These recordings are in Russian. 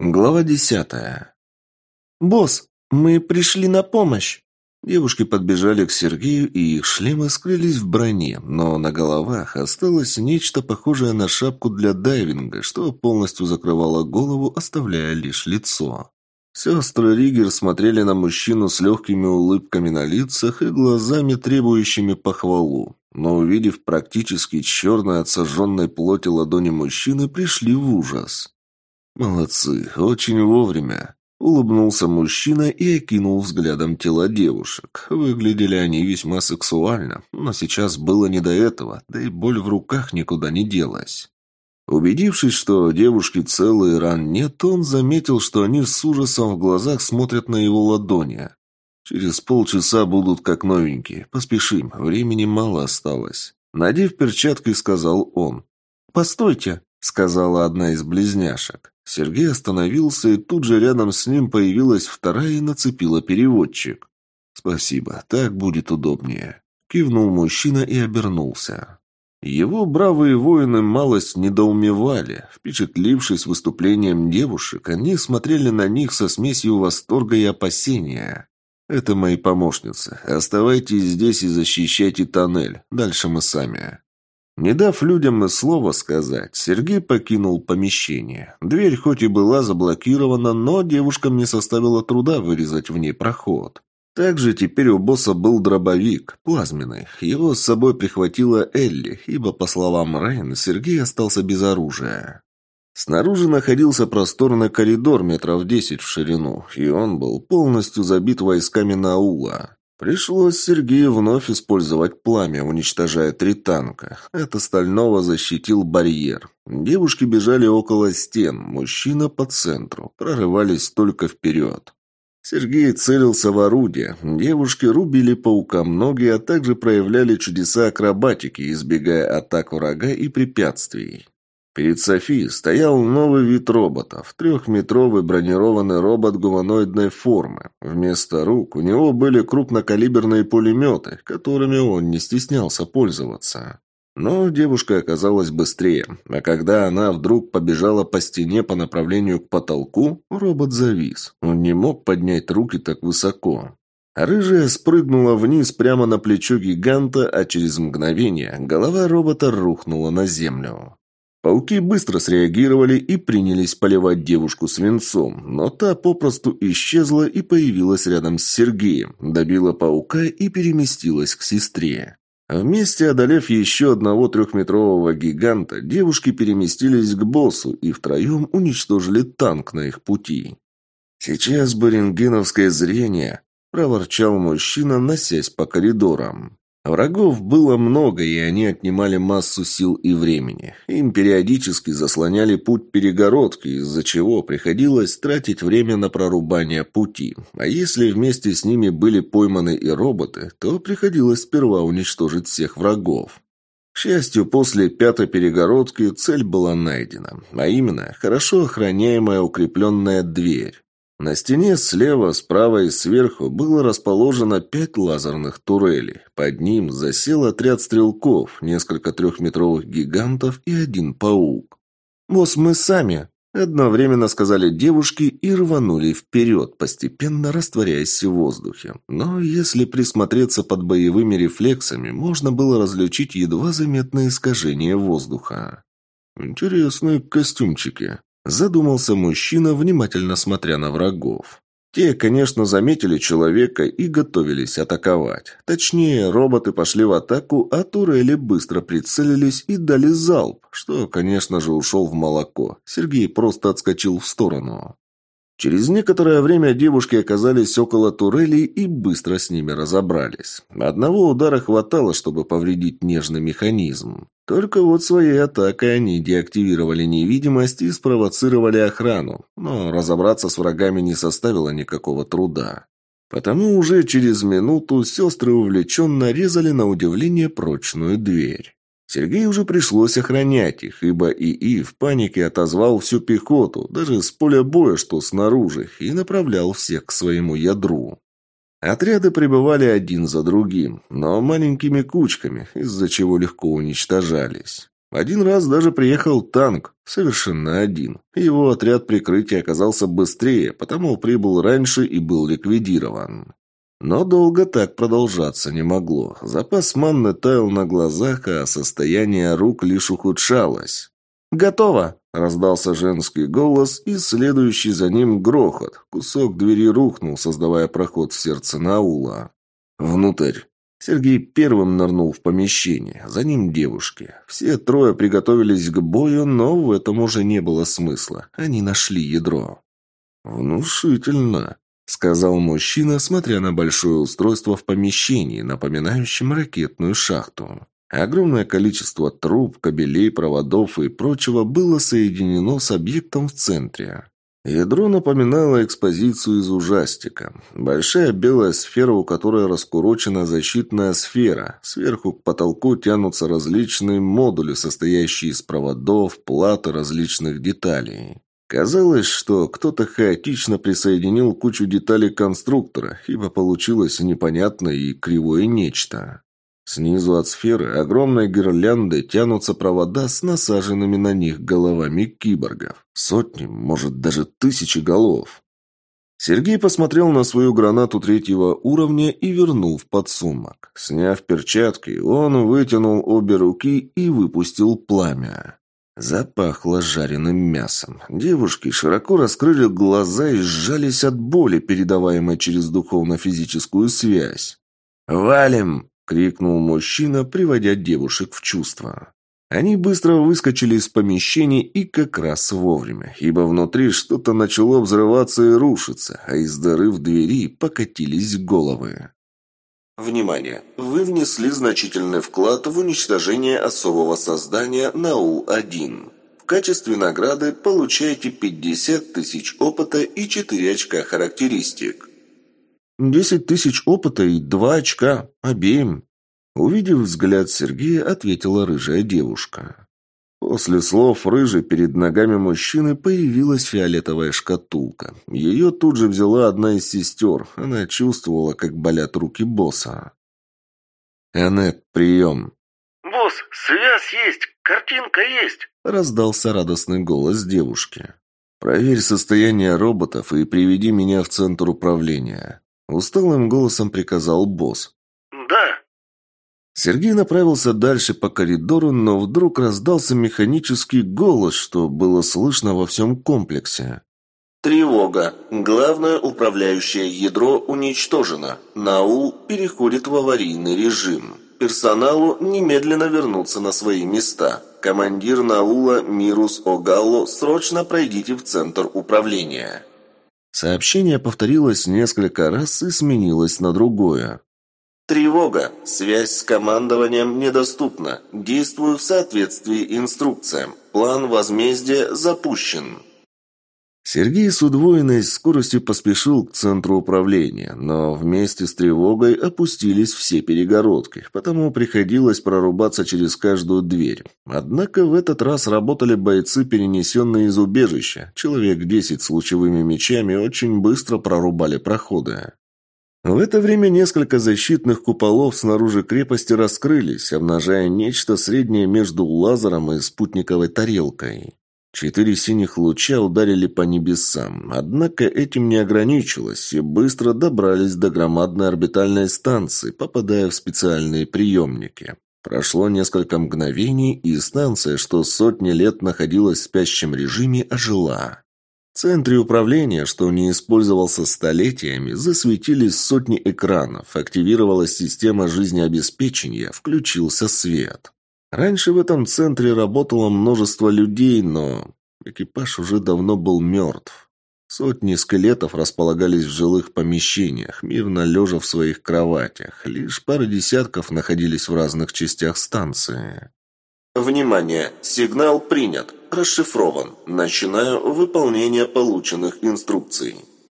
Глава десятая. «Босс, мы пришли на помощь!» Девушки подбежали к Сергею, и их шлемы скрылись в броне, но на головах осталось нечто похожее на шапку для дайвинга, что полностью закрывало голову, оставляя лишь лицо. Сестры Ригер смотрели на мужчину с легкими улыбками на лицах и глазами, требующими похвалу, но, увидев практически черной от сожженной плоти ладони мужчины, пришли в ужас. «Молодцы, очень вовремя», — улыбнулся мужчина и окинул взглядом тела девушек. Выглядели они весьма сексуально, но сейчас было не до этого, да и боль в руках никуда не делась. Убедившись, что девушки целые ран нет, он заметил, что они с ужасом в глазах смотрят на его ладони. «Через полчаса будут как новенькие. Поспешим, времени мало осталось». Надев перчатки, сказал он. «Постойте», — сказала одна из близняшек. Сергей остановился, и тут же рядом с ним появилась вторая и нацепила переводчик. «Спасибо, так будет удобнее», — кивнул мужчина и обернулся. Его бравые воины малость недоумевали. Впечатлившись выступлением девушек, они смотрели на них со смесью восторга и опасения. «Это мои помощницы. Оставайтесь здесь и защищайте тоннель. Дальше мы сами». Не дав людям и слова сказать, Сергей покинул помещение. Дверь хоть и была заблокирована, но девушкам не составило труда вырезать в ней проход. Также теперь у босса был дробовик, плазменный. Его с собой прихватила Элли, ибо, по словам Райан, Сергей остался без оружия. Снаружи находился просторный коридор метров десять в ширину, и он был полностью забит войсками Наула. Пришлось Сергею вновь использовать пламя, уничтожая три танка. Это стального защитил барьер. Девушки бежали около стен, мужчина по центру. Прорывались только вперед. Сергей целился в орудие. Девушки рубили паукам ноги, а также проявляли чудеса акробатики, избегая атак врага и препятствий. Перед Софи стоял новый вид роботов. Трехметровый бронированный робот гуманоидной формы. Вместо рук у него были крупнокалиберные пулеметы, которыми он не стеснялся пользоваться. Но девушка оказалась быстрее, а когда она вдруг побежала по стене по направлению к потолку, робот завис. Он не мог поднять руки так высоко. Рыжая спрыгнула вниз прямо на плечо гиганта, а через мгновение голова робота рухнула на землю. Пауки быстро среагировали и принялись поливать девушку свинцом, но та попросту исчезла и появилась рядом с Сергеем, добила паука и переместилась к сестре. Вместе одолев еще одного трехметрового гиганта, девушки переместились к боссу и втроем уничтожили танк на их пути. «Сейчас бы рентгеновское зрение», – проворчал мужчина, носясь по коридорам. Врагов было много, и они отнимали массу сил и времени. Им периодически заслоняли путь перегородки, из-за чего приходилось тратить время на прорубание пути. А если вместе с ними были пойманы и роботы, то приходилось сперва уничтожить всех врагов. К счастью, после пятой перегородки цель была найдена, а именно хорошо охраняемая укрепленная дверь. На стене слева, справа и сверху было расположено пять лазерных турелей. Под ним засел отряд стрелков, несколько трехметровых гигантов и один паук. «Босс, мы сами!» – одновременно сказали девушки и рванули вперед, постепенно растворяясь в воздухе. Но если присмотреться под боевыми рефлексами, можно было различить едва заметное искажение воздуха. «Интересные костюмчики», Задумался мужчина, внимательно смотря на врагов. Те, конечно, заметили человека и готовились атаковать. Точнее, роботы пошли в атаку, а турели быстро прицелились и дали залп, что, конечно же, ушел в молоко. Сергей просто отскочил в сторону. Через некоторое время девушки оказались около турелей и быстро с ними разобрались. Одного удара хватало, чтобы повредить нежный механизм. Только вот своей атакой они деактивировали невидимость и спровоцировали охрану, но разобраться с врагами не составило никакого труда. Потому уже через минуту сестры увлеченно резали на удивление прочную дверь. Сергею уже пришлось охранять их, ибо ИИ в панике отозвал всю пехоту, даже с поля боя, что снаружи, и направлял всех к своему ядру. Отряды пребывали один за другим, но маленькими кучками, из-за чего легко уничтожались. Один раз даже приехал танк, совершенно один. Его отряд прикрытия оказался быстрее, потому прибыл раньше и был ликвидирован. Но долго так продолжаться не могло. Запас манны таял на глазах, а состояние рук лишь ухудшалось. «Готово!» – раздался женский голос, и следующий за ним грохот. Кусок двери рухнул, создавая проход в сердце Наула. «Внутрь!» Сергей первым нырнул в помещение, за ним девушки. Все трое приготовились к бою, но в этом уже не было смысла. Они нашли ядро. «Внушительно», — сказал мужчина, смотря на большое устройство в помещении, напоминающем ракетную шахту. Огромное количество труб, кабелей, проводов и прочего было соединено с объектом в центре. Ядро напоминало экспозицию из ужастика. Большая белая сфера, у которой раскурочена защитная сфера. Сверху к потолку тянутся различные модули, состоящие из проводов, плат и различных деталей. Казалось, что кто-то хаотично присоединил кучу деталей конструктора, ибо получилось непонятное и кривое нечто. Снизу от сферы огромной гирлянды тянутся провода с насаженными на них головами киборгов. Сотни, может, даже тысячи голов. Сергей посмотрел на свою гранату третьего уровня и вернул в подсумок. Сняв перчатки, он вытянул обе руки и выпустил пламя. Запахло жареным мясом. Девушки широко раскрыли глаза и сжались от боли, передаваемой через духовно-физическую связь. «Валим!» крикнул мужчина, приводя девушек в чувство. Они быстро выскочили из помещений и как раз вовремя, ибо внутри что-то начало взрываться и рушиться, а из дыры в двери покатились головы. Внимание! Вы внесли значительный вклад в уничтожение особого создания НАУ-1. В качестве награды получаете 50 тысяч опыта и 4 очка характеристик. «Десять тысяч опыта и два очка. Обеим». Увидев взгляд Сергея, ответила рыжая девушка. После слов рыжей перед ногами мужчины появилась фиолетовая шкатулка. Ее тут же взяла одна из сестер. Она чувствовала, как болят руки босса. «Энет, прием!» «Босс, связь есть, картинка есть!» Раздался радостный голос девушки. «Проверь состояние роботов и приведи меня в центр управления. Усталым голосом приказал босс. «Да». Сергей направился дальше по коридору, но вдруг раздался механический голос, что было слышно во всем комплексе. «Тревога. Главное управляющее ядро уничтожено. Наул переходит в аварийный режим. Персоналу немедленно вернуться на свои места. Командир Наула Мирус Огало, срочно пройдите в центр управления». Сообщение повторилось несколько раз и сменилось на другое. «Тревога! Связь с командованием недоступна. Действую в соответствии инструкциям. План возмездия запущен». Сергей с удвоенной скоростью поспешил к центру управления, но вместе с тревогой опустились все перегородки, потому приходилось прорубаться через каждую дверь. Однако в этот раз работали бойцы, перенесенные из убежища. Человек десять с лучевыми мечами очень быстро прорубали проходы. В это время несколько защитных куполов снаружи крепости раскрылись, обнажая нечто среднее между лазером и спутниковой тарелкой. Четыре синих луча ударили по небесам, однако этим не ограничилось и быстро добрались до громадной орбитальной станции, попадая в специальные приемники. Прошло несколько мгновений, и станция, что сотни лет находилась в спящем режиме, ожила. Центре управления, что не использовался столетиями, засветились сотни экранов, активировалась система жизнеобеспечения, включился свет. Раньше в этом центре работало множество людей, но экипаж уже давно был мертв. Сотни скелетов располагались в жилых помещениях, мирно лежа в своих кроватях. Лишь пара десятков находились в разных частях станции. «Внимание! Сигнал принят. Расшифрован. Начинаю выполнение полученных инструкций».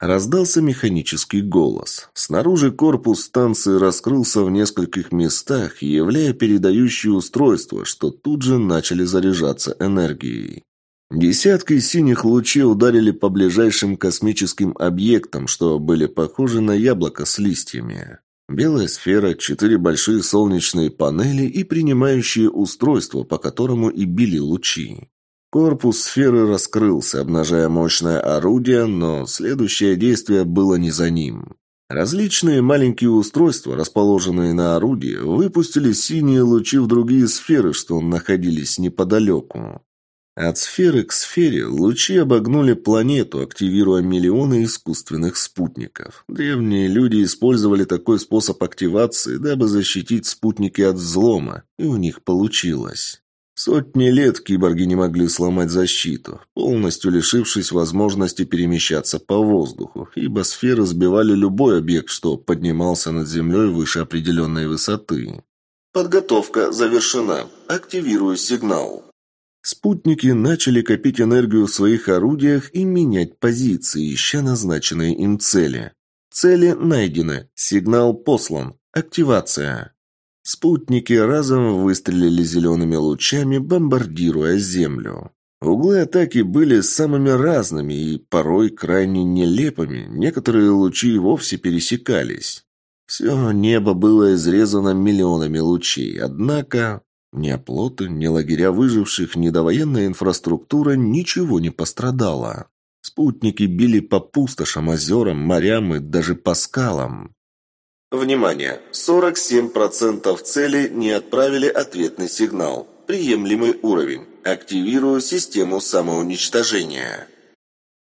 Раздался механический голос. Снаружи корпус станции раскрылся в нескольких местах, являя передающие устройства, что тут же начали заряжаться энергией. Десятки синих лучей ударили по ближайшим космическим объектам, что были похожи на яблоко с листьями. Белая сфера, четыре большие солнечные панели и принимающие устройство, по которому и били лучи. Корпус сферы раскрылся, обнажая мощное орудие, но следующее действие было не за ним. Различные маленькие устройства, расположенные на орудии, выпустили синие лучи в другие сферы, что находились неподалеку. От сферы к сфере лучи обогнули планету, активируя миллионы искусственных спутников. Древние люди использовали такой способ активации, дабы защитить спутники от взлома, и у них получилось. Сотни лет киборги не могли сломать защиту, полностью лишившись возможности перемещаться по воздуху, ибо сферы сбивали любой объект, что поднимался над землей выше определенной высоты. Подготовка завершена. Активирую сигнал. Спутники начали копить энергию в своих орудиях и менять позиции, ища назначенные им цели. Цели найдены. Сигнал послан. Активация. Спутники разом выстрелили зелеными лучами, бомбардируя Землю. Углы атаки были самыми разными и порой крайне нелепыми, некоторые лучи вовсе пересекались. Все небо было изрезано миллионами лучей, однако ни оплоты, ни лагеря выживших, ни довоенная инфраструктура ничего не пострадала. Спутники били по пустошам, озерам, морям и даже по скалам. Внимание! 47% цели не отправили ответный сигнал. Приемлемый уровень. Активирую систему самоуничтожения.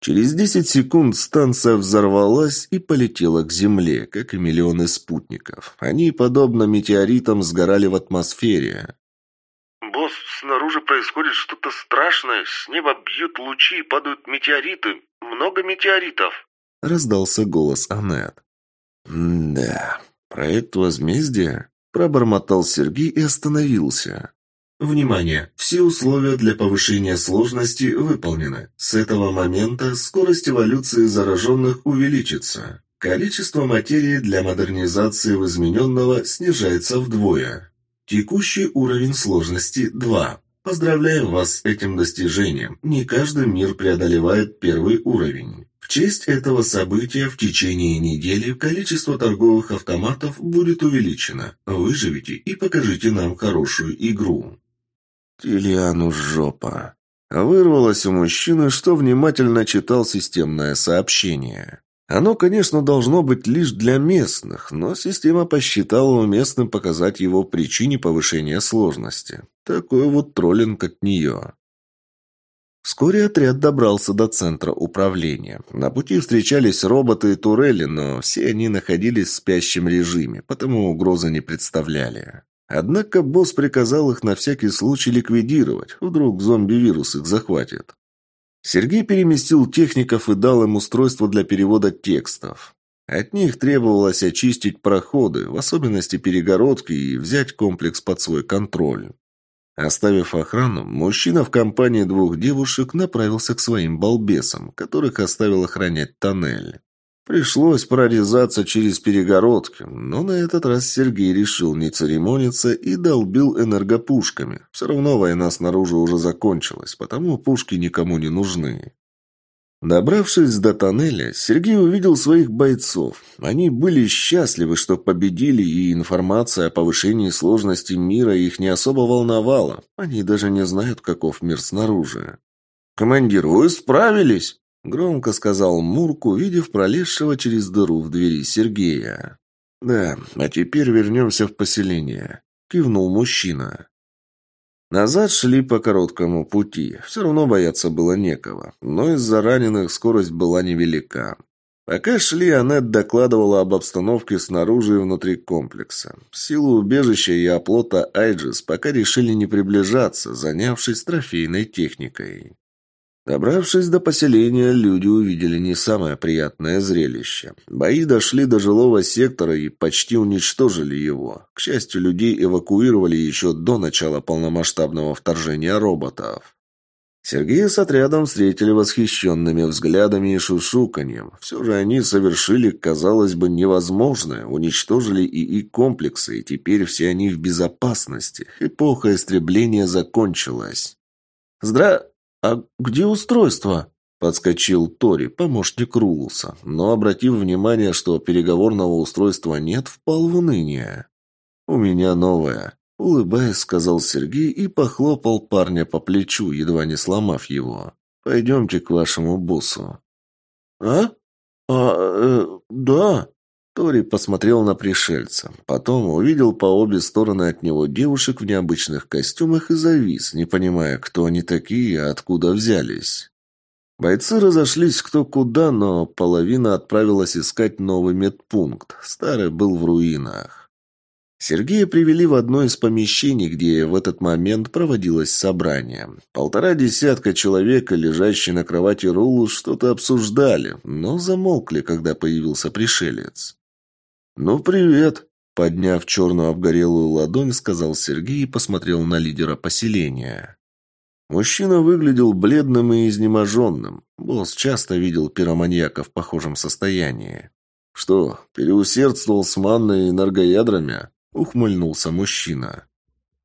Через 10 секунд станция взорвалась и полетела к Земле, как и миллионы спутников. Они, подобно метеоритам, сгорали в атмосфере. «Босс, снаружи происходит что-то страшное. С неба бьют лучи и падают метеориты. Много метеоритов!» Раздался голос Аннет. «Да, проект возмездия?» – пробормотал Сергей и остановился. Внимание! Все условия для повышения сложности выполнены. С этого момента скорость эволюции зараженных увеличится. Количество материи для модернизации в измененного снижается вдвое. Текущий уровень сложности 2. Поздравляем вас с этим достижением. Не каждый мир преодолевает первый уровень. В честь этого события в течение недели количество торговых автоматов будет увеличено. Выживите и покажите нам хорошую игру. Тильяну жопа. Вырвалось у мужчины, что внимательно читал системное сообщение. Оно, конечно, должно быть лишь для местных, но система посчитала уместным показать его причине повышения сложности. Такой вот троллинг от нее. Вскоре отряд добрался до центра управления. На пути встречались роботы и турели, но все они находились в спящем режиме, потому угрозы не представляли. Однако босс приказал их на всякий случай ликвидировать, вдруг зомби-вирус их захватит. Сергей переместил техников и дал им устройство для перевода текстов. От них требовалось очистить проходы, в особенности перегородки, и взять комплекс под свой контроль. Оставив охрану, мужчина в компании двух девушек направился к своим балбесам, которых оставил охранять тоннель. Пришлось прорезаться через перегородки, но на этот раз Сергей решил не церемониться и долбил энергопушками. Все равно война снаружи уже закончилась, потому пушки никому не нужны. Добравшись до тоннеля, Сергей увидел своих бойцов. Они были счастливы, что победили, и информация о повышении сложности мира их не особо волновала. Они даже не знают, каков мир снаружи. «Командир, вы справились!» – громко сказал Мурк, увидев пролезшего через дыру в двери Сергея. «Да, а теперь вернемся в поселение», – кивнул мужчина. Назад шли по короткому пути. Все равно бояться было некого. Но из-за раненых скорость была невелика. Пока шли, Аннет докладывала об обстановке снаружи и внутри комплекса. Силы убежища и оплота Айджис пока решили не приближаться, занявшись трофейной техникой. Добравшись до поселения, люди увидели не самое приятное зрелище. Бои дошли до жилого сектора и почти уничтожили его. К счастью, людей эвакуировали еще до начала полномасштабного вторжения роботов. Сергея с отрядом встретили восхищенными взглядами и шушуканьем. Все же они совершили, казалось бы, невозможное, уничтожили ИИ-комплексы, и теперь все они в безопасности. Эпоха истребления закончилась. «Здра...» «А где устройство?» – Подскочил Тори, помощник Рулуса, но, обратив внимание, что переговорного устройства нет, впал в уныние. «У меня новое», — улыбаясь, сказал Сергей и похлопал парня по плечу, едва не сломав его. «Пойдемте к вашему боссу». «А? А, э, да». Тори посмотрел на пришельца. Потом увидел по обе стороны от него девушек в необычных костюмах и завис, не понимая, кто они такие и откуда взялись. Бойцы разошлись кто куда, но половина отправилась искать новый медпункт. Старый был в руинах. Сергея привели в одно из помещений, где в этот момент проводилось собрание. Полтора десятка человек, лежащие на кровати Рулу, что-то обсуждали, но замолкли, когда появился пришелец. «Ну, привет!» – подняв черную обгорелую ладонь, сказал Сергей и посмотрел на лидера поселения. Мужчина выглядел бледным и изнеможенным. Босс часто видел пироманьяка в похожем состоянии. «Что, переусердствовал с манной и энергоядрами?» – ухмыльнулся мужчина.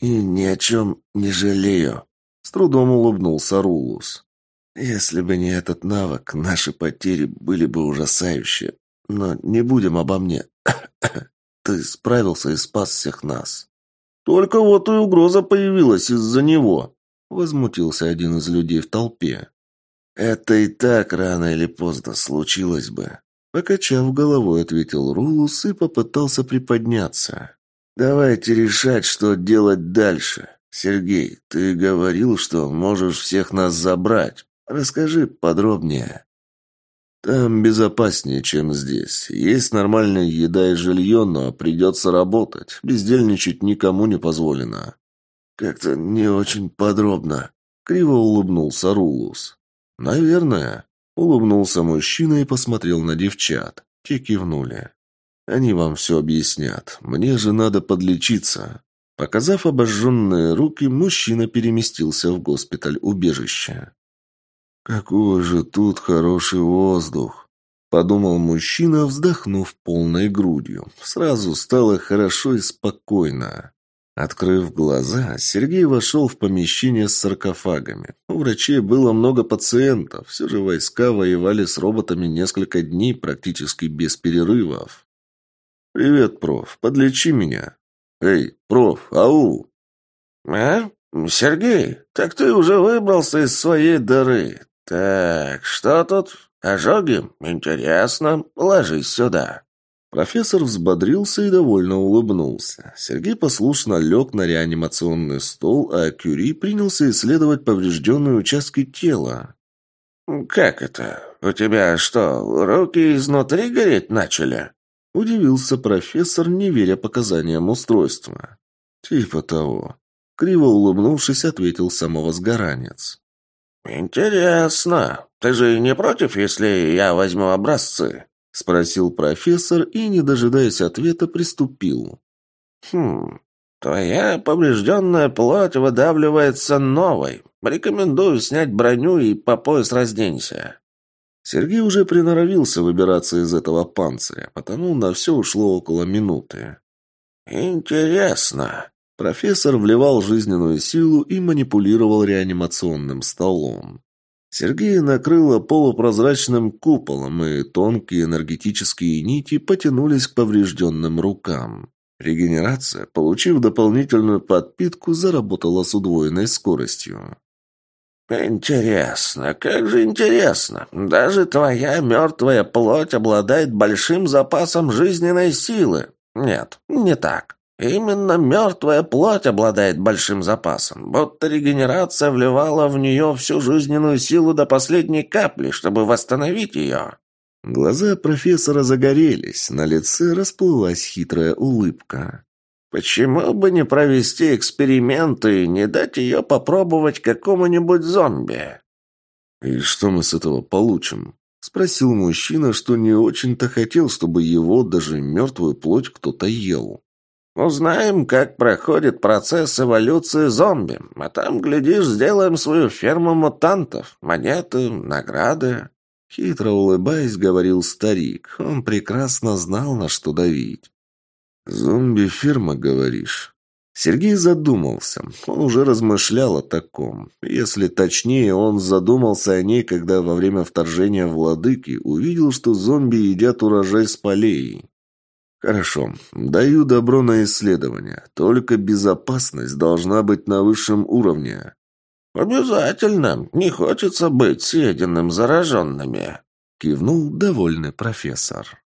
«И ни о чем не жалею», – с трудом улыбнулся Рулус. «Если бы не этот навык, наши потери были бы ужасающие. Но не будем обо мне. Ты справился и спас всех нас. Только вот и угроза появилась из-за него. Возмутился один из людей в толпе. Это и так рано или поздно случилось бы. Покачав головой, ответил Рулус и попытался приподняться. «Давайте решать, что делать дальше. Сергей, ты говорил, что можешь всех нас забрать. Расскажи подробнее». Там безопаснее, чем здесь. Есть нормальная еда и жилье, но придется работать. Бездельничать никому не позволено. Как-то не очень подробно. Криво улыбнулся Рулус. Наверное. Улыбнулся мужчина и посмотрел на девчат. Те кивнули. Они вам все объяснят. Мне же надо подлечиться. Показав обожженные руки, мужчина переместился в госпиталь убежища. «Какой же тут хороший воздух!» Подумал мужчина, вздохнув полной грудью. Сразу стало хорошо и спокойно. Открыв глаза, Сергей вошел в помещение с саркофагами. У врачей было много пациентов. Все же войска воевали с роботами несколько дней практически без перерывов. «Привет, проф. Подлечи меня». «Эй, проф, ау!» «А? Сергей, так ты уже выбрался из своей дыры. «Так, что тут? Ожоги? Интересно. Ложись сюда». Профессор взбодрился и довольно улыбнулся. Сергей послушно лег на реанимационный стол, а Кюри принялся исследовать поврежденные участки тела. «Как это? У тебя что, руки изнутри гореть начали?» Удивился профессор, не веря показаниям устройства. «Типа того». Криво улыбнувшись, ответил самовозгоранец. «Интересно. Ты же не против, если я возьму образцы?» — спросил профессор и, не дожидаясь ответа, приступил. «Хм, твоя поврежденная плоть выдавливается новой. Рекомендую снять броню и по пояс разденься». Сергей уже приноровился выбираться из этого панциря, потому на все ушло около минуты. «Интересно», Профессор вливал жизненную силу и манипулировал реанимационным столом. Сергея накрыло полупрозрачным куполом, и тонкие энергетические нити потянулись к поврежденным рукам. Регенерация, получив дополнительную подпитку, заработала с удвоенной скоростью. «Интересно, как же интересно. Даже твоя мертвая плоть обладает большим запасом жизненной силы. Нет, не так. Именно мертвая плоть обладает большим запасом, будто регенерация вливала в нее всю жизненную силу до последней капли, чтобы восстановить ее. Глаза профессора загорелись, на лице расплылась хитрая улыбка. «Почему бы не провести эксперименты и не дать ее попробовать какому-нибудь зомби?» «И что мы с этого получим?» – спросил мужчина, что не очень-то хотел, чтобы его, даже мертвую плоть, кто-то ел. Узнаем, как проходит процесс эволюции зомби, а там, глядишь, сделаем свою ферму мутантов, монеты, награды». Хитро улыбаясь, говорил старик. Он прекрасно знал, на что давить. «Зомби-ферма, говоришь?» Сергей задумался. Он уже размышлял о таком. Если точнее, он задумался о ней, когда во время вторжения владыки увидел, что зомби едят урожай с полей. Хорошо, даю добро на исследование. Только безопасность должна быть на высшем уровне. Обязательно. Не хочется быть съеденным зараженными. Кивнул довольный профессор.